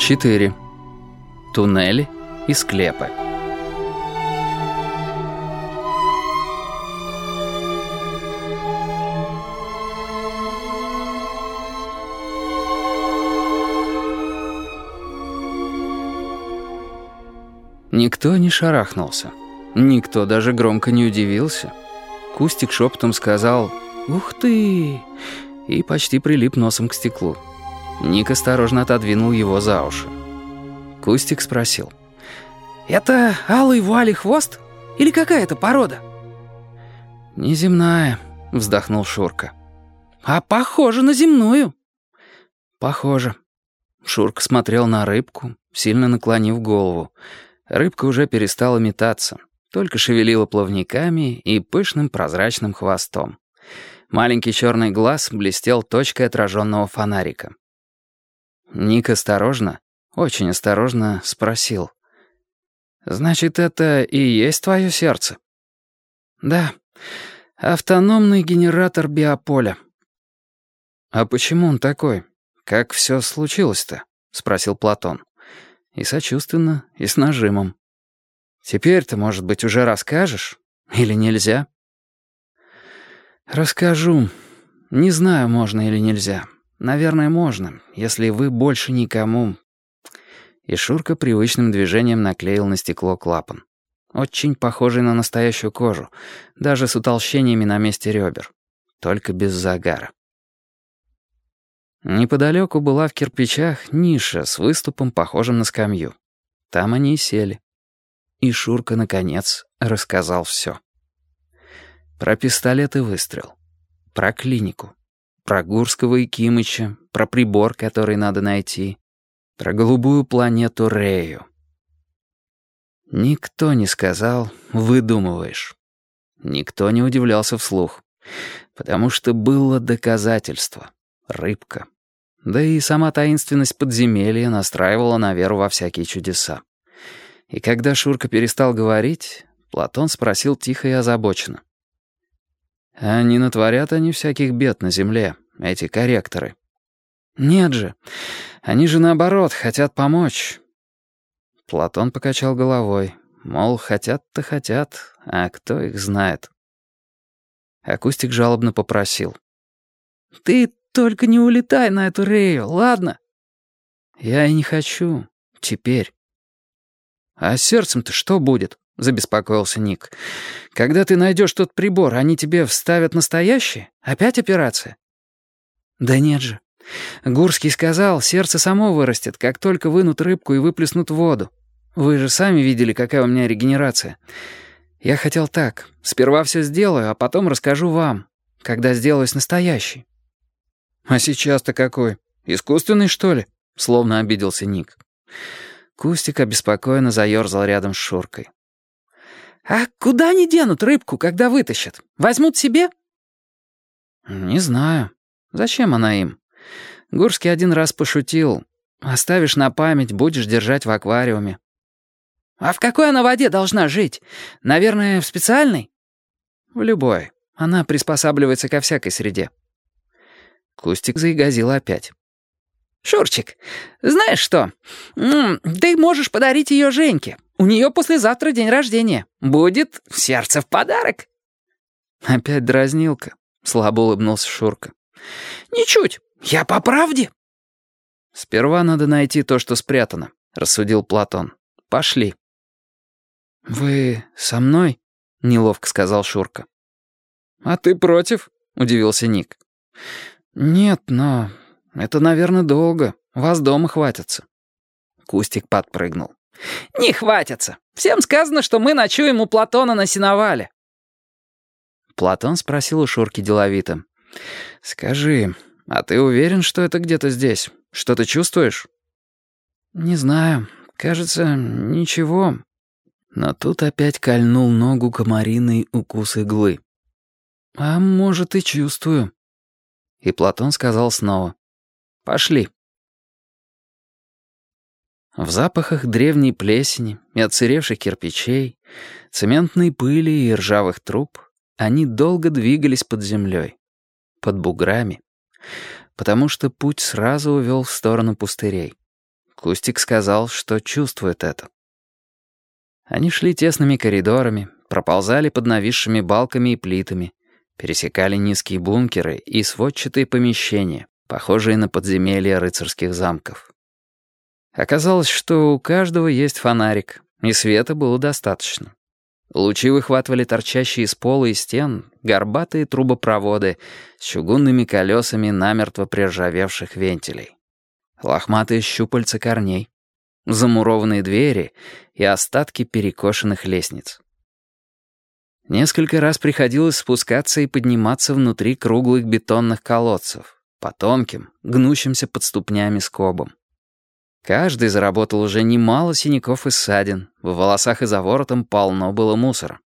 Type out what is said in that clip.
4. Туннели и склепы. Никто не шарахнулся. Никто даже громко не удивился. Кустик шепотом сказал «Ух ты!» и почти прилип носом к стеклу. Ник осторожно отодвинул его за уши. Кустик спросил. «Это алый вуали хвост? Или какая это порода?» «Неземная», — вздохнул Шурка. «А похоже на земную». «Похоже». Шурка смотрел на рыбку, сильно наклонив голову. Рыбка уже перестала метаться, только шевелила плавниками и пышным прозрачным хвостом. Маленький черный глаз блестел точкой отраженного фонарика. Ник осторожно, очень осторожно спросил. «Значит, это и есть твое сердце?» «Да, автономный генератор биополя». «А почему он такой? Как все случилось-то?» — спросил Платон. И сочувственно, и с нажимом. «Теперь-то, может быть, уже расскажешь? Или нельзя?» «Расскажу. Не знаю, можно или нельзя». «Наверное, можно, если вы больше никому...» И Шурка привычным движением наклеил на стекло клапан. Очень похожий на настоящую кожу, даже с утолщениями на месте ребер. Только без загара. Неподалеку была в кирпичах ниша с выступом, похожим на скамью. Там они и сели. И Шурка, наконец, рассказал все. Про пистолет и выстрел. Про клинику про Гурского и Кимыча, про прибор, который надо найти, про голубую планету Рею. Никто не сказал «выдумываешь». Никто не удивлялся вслух, потому что было доказательство — рыбка. Да и сама таинственность подземелья настраивала на веру во всякие чудеса. И когда Шурка перестал говорить, Платон спросил тихо и озабоченно. А не натворят они всяких бед на земле, эти корректоры. Нет же, они же наоборот хотят помочь. Платон покачал головой, мол, хотят-то хотят, а кто их знает. Акустик жалобно попросил. «Ты только не улетай на эту Рею, ладно?» «Я и не хочу. Теперь». «А сердцем-то что будет?» — забеспокоился Ник. «Когда ты найдешь тот прибор, они тебе вставят настоящий? Опять операция?» «Да нет же. Гурский сказал, сердце само вырастет, как только вынут рыбку и выплеснут воду. Вы же сами видели, какая у меня регенерация. Я хотел так. Сперва все сделаю, а потом расскажу вам, когда сделаюсь настоящий». «А сейчас-то какой? Искусственный, что ли?» — словно обиделся Ник. Кустик обеспокоенно заерзал рядом с Шуркой. «А куда они денут рыбку, когда вытащат? Возьмут себе?» «Не знаю. Зачем она им? Гурский один раз пошутил. Оставишь на память, будешь держать в аквариуме». «А в какой она воде должна жить? Наверное, в специальной?» «В любой. Она приспосабливается ко всякой среде». Кустик заигазил опять. «Шурчик, знаешь что? Ты можешь подарить ее Женьке. У нее послезавтра день рождения. Будет сердце в подарок». «Опять дразнилка», — слабо улыбнулся Шурка. «Ничуть. Я по правде». «Сперва надо найти то, что спрятано», — рассудил Платон. «Пошли». «Вы со мной?» — неловко сказал Шурка. «А ты против?» — удивился Ник. «Нет, но это, наверное, долго. Вас дома хватится». Кустик подпрыгнул. «Не хватится. Всем сказано, что мы ночуем у Платона на сеновале». Платон спросил у Шурки деловито. «Скажи, а ты уверен, что это где-то здесь? Что ты чувствуешь?» «Не знаю. Кажется, ничего». Но тут опять кольнул ногу комариный укус иглы. «А может, и чувствую». И Платон сказал снова. «Пошли». В запахах древней плесени и отсыревших кирпичей, цементной пыли и ржавых труб они долго двигались под землей, под буграми, потому что путь сразу увел в сторону пустырей. Кустик сказал, что чувствует это. Они шли тесными коридорами, проползали под нависшими балками и плитами, пересекали низкие бункеры и сводчатые помещения, похожие на подземелья рыцарских замков. Оказалось, что у каждого есть фонарик, и света было достаточно. Лучи выхватывали торчащие из пола и стен горбатые трубопроводы с чугунными колесами намертво приржавевших вентилей. Лохматые щупальца корней, замурованные двери и остатки перекошенных лестниц. Несколько раз приходилось спускаться и подниматься внутри круглых бетонных колодцев, по тонким, гнущимся под ступнями скобам. Каждый заработал уже немало синяков и ссадин, в волосах и за воротом полно было мусора.